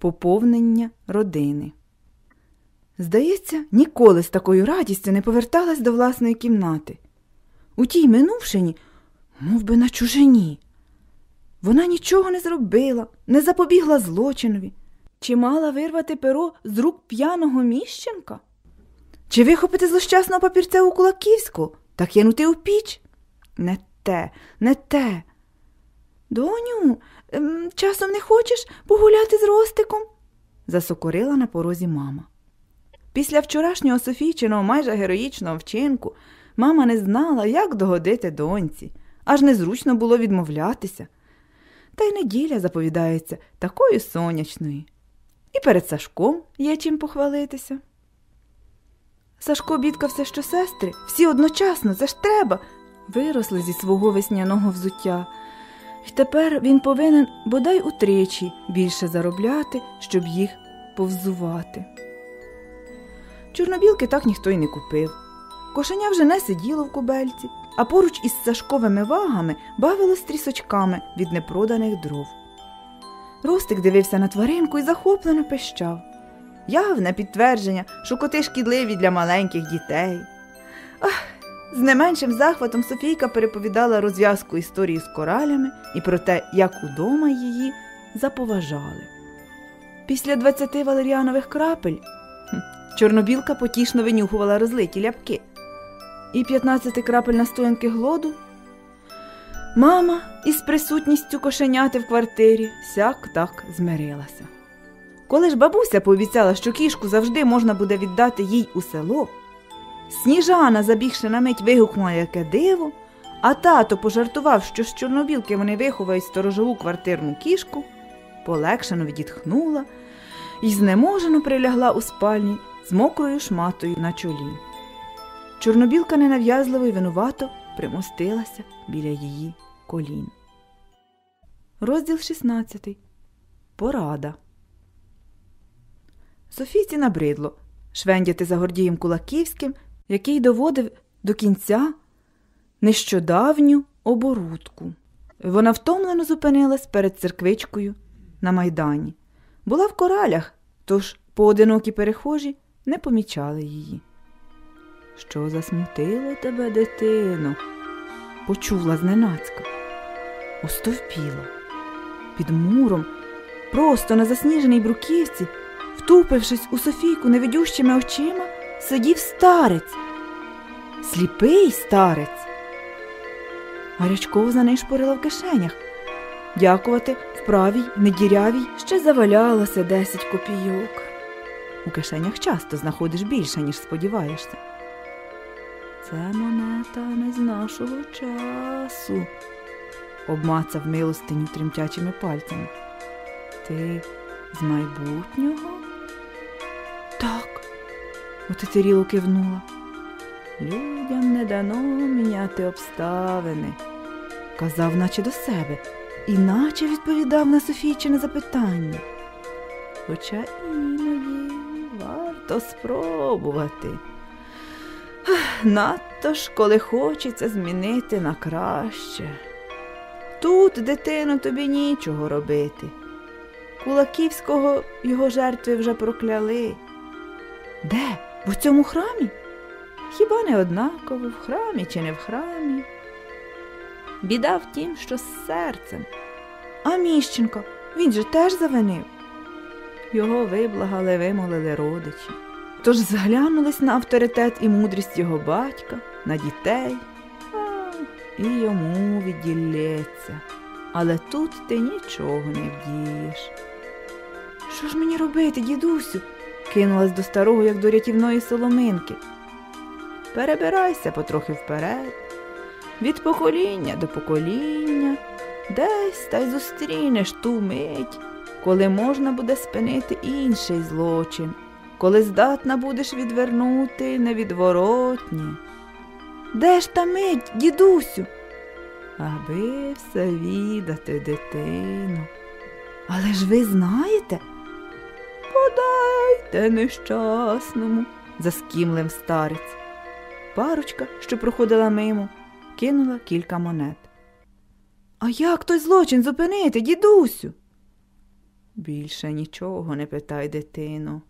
поповнення родини. Здається, ніколи з такою радістю не поверталась до власної кімнати. У тій минувшині, мов би на чужині. Вона нічого не зробила, не запобігла злочинові. Чи мала вирвати перо з рук п'яного міщенка? Чи вихопити злощасного папірця у Кулаківську та кинути у піч? Не те, не те. Доню, часом не хочеш погуляти з Ростиком? засокорила на порозі мама. Після вчорашнього Софійчиного майже героїчного вчинку мама не знала, як догодити доньці, аж незручно було відмовлятися. Та й неділя заповідається такою сонячною. І перед Сашком є чим похвалитися. Сашко бідкався, що сестри всі одночасно, це ж треба, виросли зі свого весняного взуття. І тепер він повинен бодай утричі більше заробляти, щоб їх повзувати. Чорнобілки так ніхто й не купив. Кошеня вже не сиділо в кубельці, а поруч із Сашковими вагами бавилось трісочками від непроданих дров. Ростик дивився на тваринку і захоплено пищав. Явне підтвердження, що коти шкідливі для маленьких дітей. Ах, з не меншим захватом Софійка переповідала розв'язку історії з коралями і про те, як удома її заповажали. Після двадцяти валеріанових крапель чорнобілка потішно винюхувала розлиті ляпки. І п'ятнадцяти крапель настоянки глоду. Мама із присутністю кошеняти в квартирі сяк так змирилася. Коли ж бабуся пообіцяла, що кішку завжди можна буде віддати їй у село, сніжана, забігши на мить, вигукнула яке диво, а тато пожартував, що з чорнобілки вони виховають сторожову квартирну кішку, полегшено відітхнула і знеможено прилягла у спальні з мокрою шматою на чолі. Чорнобілка ненав'язливо й винувато примостилася біля її колін. Розділ 16. Порада. Софійці набридло швендяти за Гордієм Кулаківським, який доводив до кінця нещодавню оборудку. Вона втомлено зупинилась перед церквичкою на майдані. Була в коралях, тож поодинокі перехожі не помічали її. Що засмутило тебе, дитино? почула зненацька. Остовпіла. Під муром, просто на засніженій бруківці, втупившись у Софійку невидющими очима, сидів старець, сліпий старець. Гарячкова за неї шпорила в кишенях. Дякувати в правій, недірявій ще завалялося десять копійок. У кишенях часто знаходиш більше, ніж сподіваєшся. Це монета не з нашого часу, обмацав милостиню тремтячими пальцями. Ти з майбутнього? Так, отетеріло кивнула. Людям не дано міняти обставини, казав, наче до себе, і наче відповідав на Софійчине запитання. Хоча іноді варто спробувати. Надто ж, коли хочеться змінити на краще. Тут, дитино, тобі нічого робити. Кулаківського його жертви вже прокляли. Де? В цьому храмі? Хіба не однаково, в храмі чи не в храмі? Біда в тім, що з серцем. А Міщенко, він же теж завинив. Його виблагали, вимолили родичі. Тож зглянулись на авторитет і мудрість його батька, на дітей, а, і йому відділється. Але тут ти нічого не вдієш. Що ж мені робити, дідусю? Кинулась до старого, як до рятівної соломинки. Перебирайся потрохи вперед, від покоління до покоління, десь та й зустрінеш ту мить, коли можна буде спинити інший злочин коли здатна будеш відвернути невідворотні. Де ж та мить, дідусю? Аби все відати, дитину. Але ж ви знаєте? Подайте нещасному, заскімлив старець. Парочка, що проходила мимо, кинула кілька монет. А як той злочин зупинити, дідусю? Більше нічого не питай, дитино.